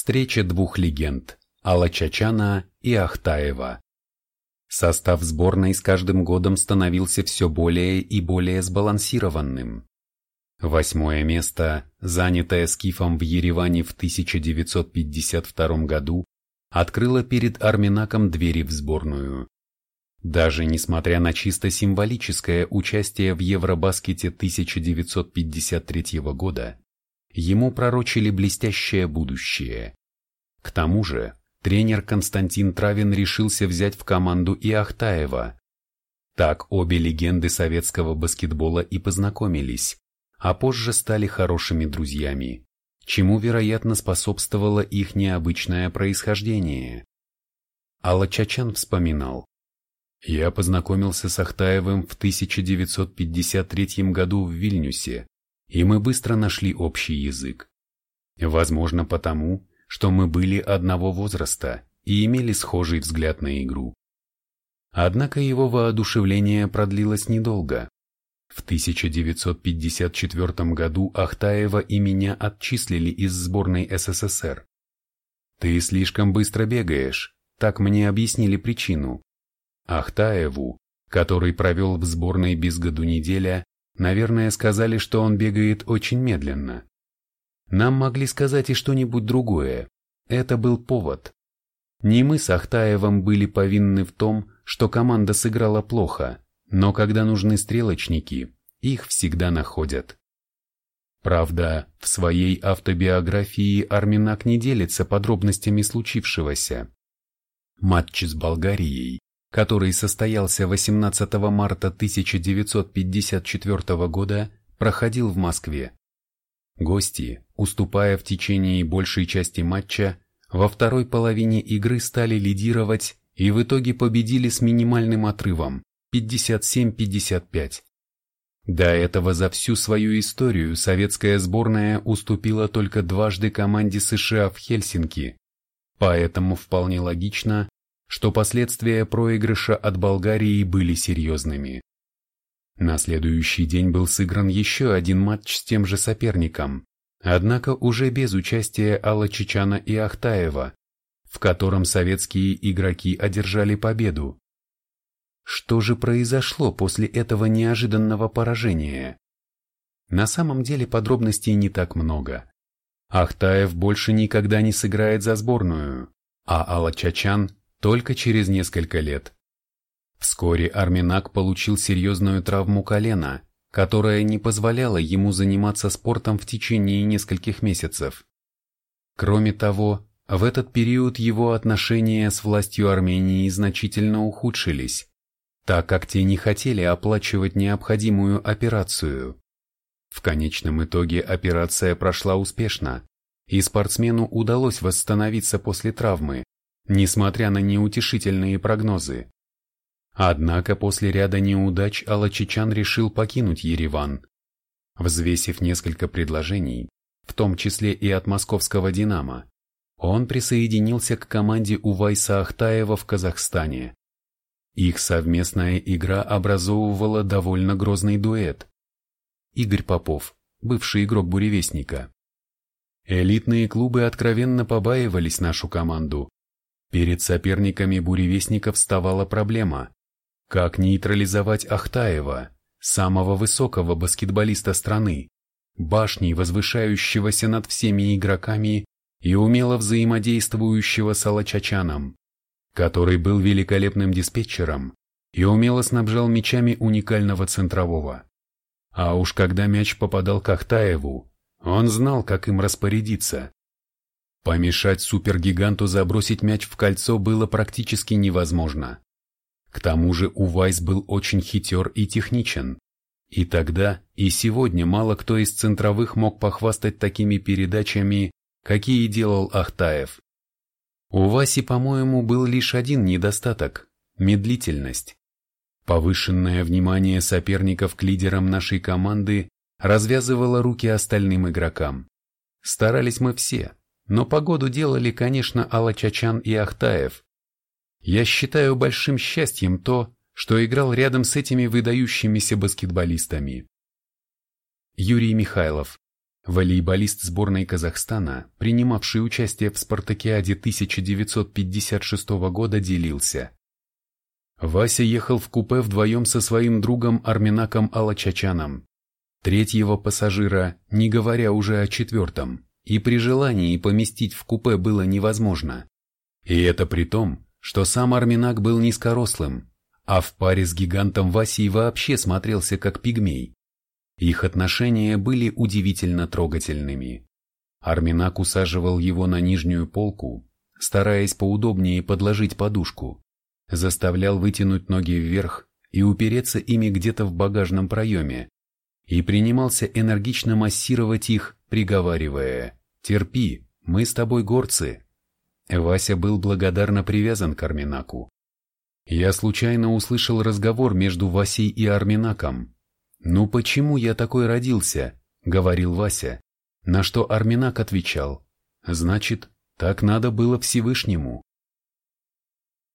Встреча двух легенд – Алачачана и Ахтаева. Состав сборной с каждым годом становился все более и более сбалансированным. Восьмое место, занятое Скифом в Ереване в 1952 году, открыло перед Арминаком двери в сборную. Даже несмотря на чисто символическое участие в Евробаскете 1953 года, ему пророчили блестящее будущее. К тому же, тренер Константин Травин решился взять в команду и Ахтаева. Так обе легенды советского баскетбола и познакомились, а позже стали хорошими друзьями, чему, вероятно, способствовало их необычное происхождение. Алла Чачан вспоминал, я познакомился с Ахтаевым в 1953 году в Вильнюсе, и мы быстро нашли общий язык. Возможно потому, что мы были одного возраста и имели схожий взгляд на игру. Однако его воодушевление продлилось недолго. В 1954 году Ахтаева и меня отчислили из сборной СССР. «Ты слишком быстро бегаешь», так мне объяснили причину. Ахтаеву, который провел в сборной без году неделя, наверное, сказали, что он бегает очень медленно. Нам могли сказать и что-нибудь другое. Это был повод. Не мы с Ахтаевым были повинны в том, что команда сыграла плохо, но когда нужны стрелочники, их всегда находят. Правда, в своей автобиографии Арминак не делится подробностями случившегося. Матч с Болгарией который состоялся 18 марта 1954 года, проходил в Москве. Гости, уступая в течение большей части матча, во второй половине игры стали лидировать и в итоге победили с минимальным отрывом 57-55. До этого за всю свою историю советская сборная уступила только дважды команде США в Хельсинки, поэтому вполне логично, что последствия проигрыша от Болгарии были серьезными. На следующий день был сыгран еще один матч с тем же соперником, однако уже без участия Алла Чичана и Ахтаева, в котором советские игроки одержали победу. Что же произошло после этого неожиданного поражения? На самом деле подробностей не так много. Ахтаев больше никогда не сыграет за сборную, а Алла Чачан только через несколько лет. Вскоре Арминак получил серьезную травму колена, которая не позволяла ему заниматься спортом в течение нескольких месяцев. Кроме того, в этот период его отношения с властью Армении значительно ухудшились, так как те не хотели оплачивать необходимую операцию. В конечном итоге операция прошла успешно, и спортсмену удалось восстановиться после травмы, несмотря на неутешительные прогнозы. Однако после ряда неудач Алачичан решил покинуть Ереван. Взвесив несколько предложений, в том числе и от московского «Динамо», он присоединился к команде Увайса Ахтаева в Казахстане. Их совместная игра образовывала довольно грозный дуэт. Игорь Попов, бывший игрок «Буревестника». Элитные клубы откровенно побаивались нашу команду, Перед соперниками буревестников вставала проблема. Как нейтрализовать Ахтаева, самого высокого баскетболиста страны, башней, возвышающегося над всеми игроками и умело взаимодействующего с Алачачаном, который был великолепным диспетчером и умело снабжал мячами уникального центрового. А уж когда мяч попадал к Ахтаеву, он знал, как им распорядиться. Помешать супергиганту забросить мяч в кольцо было практически невозможно. К тому же Увайс был очень хитер и техничен. И тогда, и сегодня мало кто из центровых мог похвастать такими передачами, какие делал Ахтаев. У Васи, по-моему, был лишь один недостаток – медлительность. Повышенное внимание соперников к лидерам нашей команды развязывало руки остальным игрокам. Старались мы все – но погоду делали, конечно, Алла Чачан и Ахтаев. Я считаю большим счастьем то, что играл рядом с этими выдающимися баскетболистами. Юрий Михайлов. Волейболист сборной Казахстана, принимавший участие в спартакиаде 1956 года, делился. Вася ехал в купе вдвоем со своим другом Арминаком Алачачаном. Третьего пассажира, не говоря уже о четвертом, и при желании поместить в купе было невозможно. И это при том, что сам Арминак был низкорослым, а в паре с гигантом Васей вообще смотрелся как пигмей. Их отношения были удивительно трогательными. Арминак усаживал его на нижнюю полку, стараясь поудобнее подложить подушку, заставлял вытянуть ноги вверх и упереться ими где-то в багажном проеме, и принимался энергично массировать их, приговаривая «Терпи, мы с тобой горцы». Вася был благодарно привязан к Арминаку. Я случайно услышал разговор между Васей и Арминаком. «Ну почему я такой родился?» — говорил Вася, на что Арминак отвечал. «Значит, так надо было Всевышнему».